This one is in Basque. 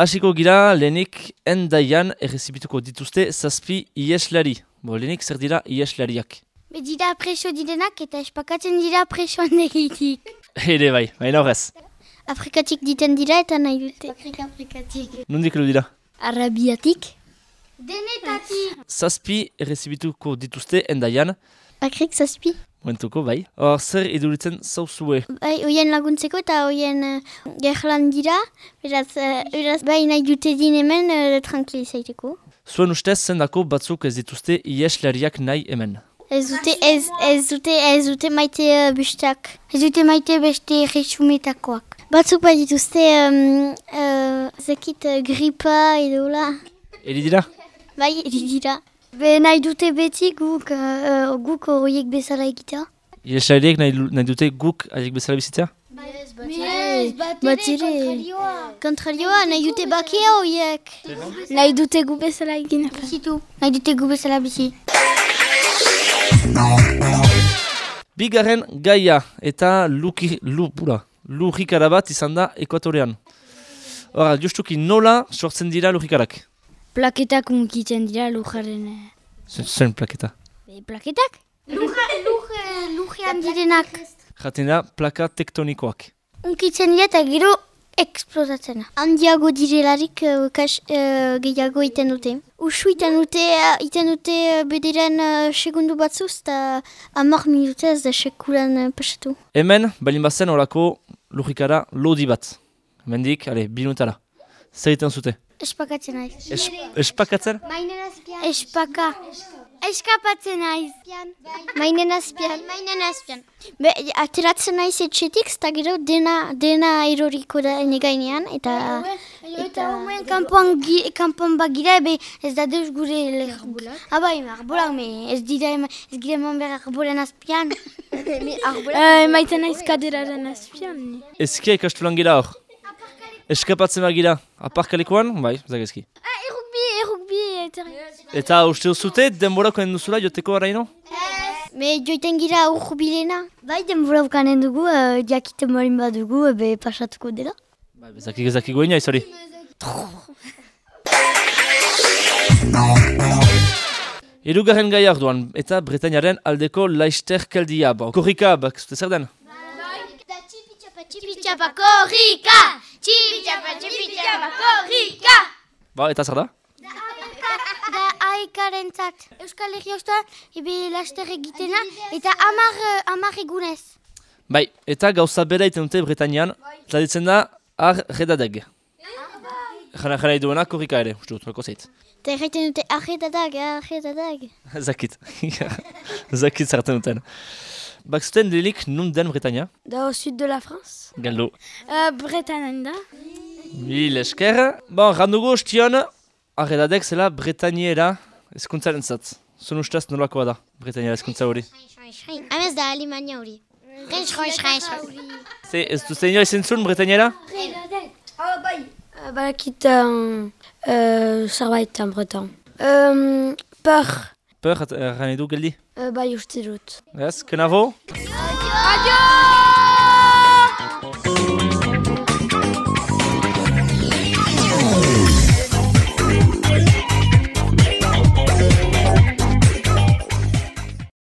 Hasiko gira, lehenik endaian errezibituko dituzte zazpi ieslari. Bo, lehenik zer dira ieslariak. Be dira preso direnak eta espakatzen dira presoan egitik. Ere bai, baina horrez. Afrikatik diten dira eta nahi dute. Afrika Afrikatik. Nundik elu dira. Arabiatik. Denetatik. Zazpi errezibituko dituzte endaian. Akrik zazpi. Momentuko, bai. Hor, zer iduritzen zauzue. Bai, oien laguntzeko eta oien uh, gerlan dira. Beraz, uh, beraz, bai nahi dute din hemen uh, tranquilizaiteko. Zuen ustez zendako batzuk ez dituzte ieslariak nahi hemen. Ez dute, ez, ez dute, ez dute maite uh, bestak. Ez dute maite beste resumetakoak. Batzuk bai dituzte, um, uh, zekit uh, gripa edo la. Eri dira? Bai, dira. Be nahi dute beti guk, uh, guk horiek bezala egitea. Ieslariak nahi, nahi dute guk haiek bezala bizitzea? Ez, bat ere. Kontrarioa, nahi dute bakia horiek. Nahi dute gu bezala egin. Bizitu, nahi dute gu bezala bizi. Bigarren gaia eta luki, lu, bura, lurikara bat izan da ekuatorean. Hora, justuki nola sortzen dira lurikarak? Plaketak unkitzen dira lujaren. Zen, zen plaketa. Plaketak? Lujean direnak. Jaten da plaka tektonikoak. Unkitzen dira eta gero eksplotatzen. Handiago direlarik uh, kas, uh, gehiago iten dute. Usu iten dute, uh, iten dute bederen uh, segundu batzuz eta amar minutez da sekulan uh, pasatu. Hemen, balin bazen horako lurikara lodi bat. Mendik, ale, binutara. Zer egiten zute? Espakatzen naiz. Es, espakatzen? Mainen azpian. Espaka. Eskapatzen naiz. Mainen azpian. Mainen azpian. Be, ateratzen naiz etxetik, eta gero dena, dena eroriko da ene gainean, eta... Eta umeen kanpoan, gi, kanpoan bagira, be ez da deus gure lehu. Aba, ema, arbolak, me ez dira ema, ez gira eman behar arbolen azpian. Maiten naiz kaderaren azpian. Ezkia ikastulan gira hor. Eskapatzen bagira. Aparkalikoan? Bai, zagezki. Errukbi, errukbi, eta... Eta uste zute denborako duzula joteko araino? Me joiten gira urbilena. Bai, denbora ukanen dugu, uh, jakiten marin badugu, uh, be pasatuko dela. Bai, bezakik ezakik goina izori. Erugarren gai arduan, eta Bretainaren aldeko laister keldia. Ba, korrika, bak, zute zer den? Txipitxapa korrika! Txipitxapa, txipitxapa korrika! Ba, eta zer da? Da aekaren zat. Euskal Herri Ostoan, ebe laster egitena, eta amar, amar egunez. Bai, eta gauza bera iten dute Bretainian, traditzen da, ar redadeg. Jana jana iduena korrika ere, uste dut, loko zeit. Eta erraiten dute arretadag, arretadag. Zakit. Zakit zarten duten. Baxten lelik non den Bretaña? Da au sud de la France. Galdo. Euh, Bretaña. Mil esker. Bon, arredadek zela eskuntzaren zat. Zun ustaz nolakoa da Bretañera eskuntza hori? Amez da Alemania hori. Ez du. Ah, bai. Balakitan breton. Euh, Peur. Peur. Euh, Bai uste dut. Ez, kenavo? Adio!